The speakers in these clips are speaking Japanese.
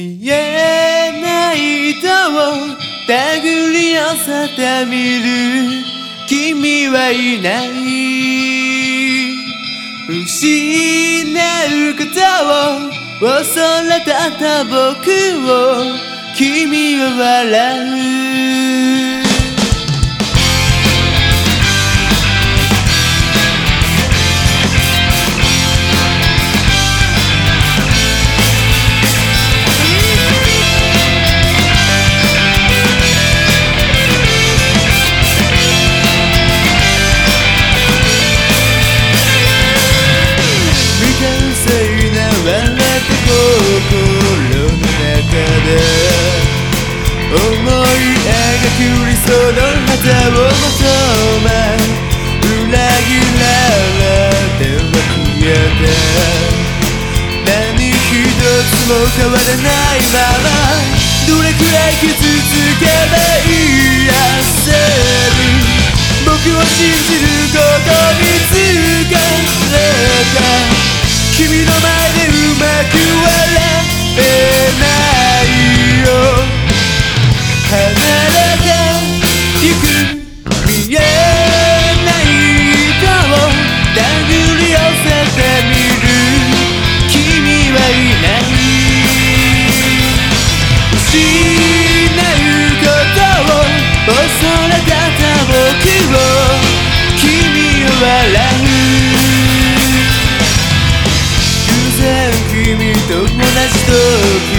見えない糸を手繰り寄せてみる君はいない失うことを恐れてた僕を君は笑うく理想の旗を求め裏切られては消えて何一つも変わらないままどれくらい傷つけば癒せる僕を信じることについて時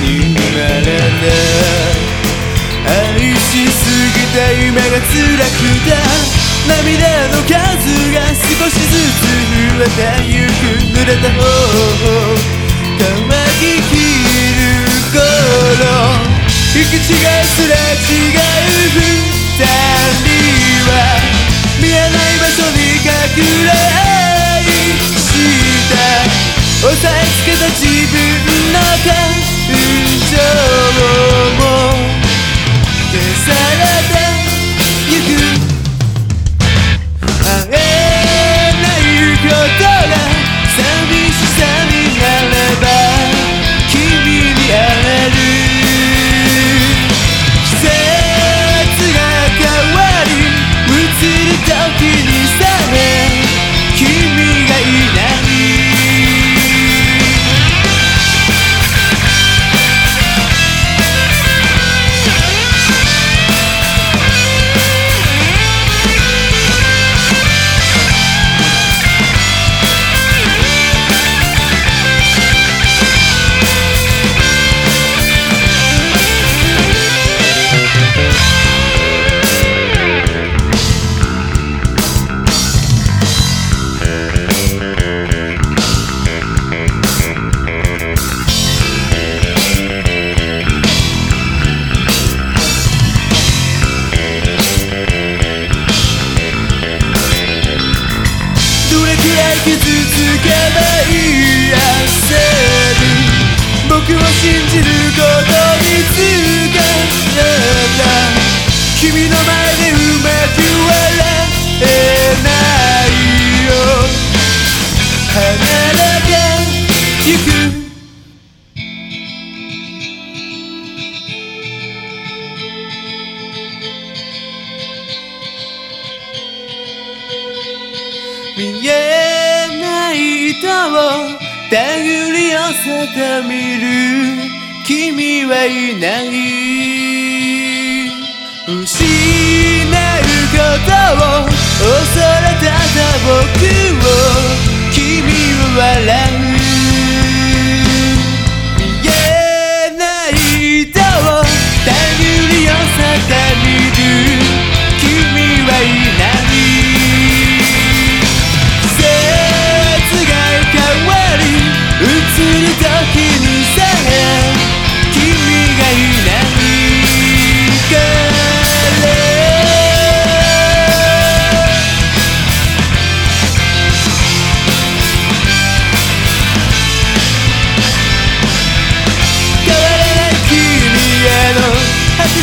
に生まれたた夢が辛くて涙の数が少しずつ増えてゆく濡れた方を乾ききる頃行き違いすれ違う二人は見えない場所に隠れ見えを手繰り寄せてみる。君はいない失うことを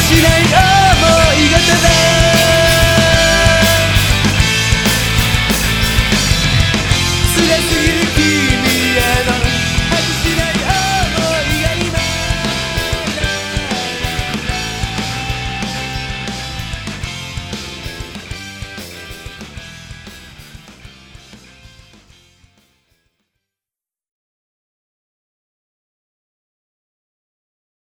しない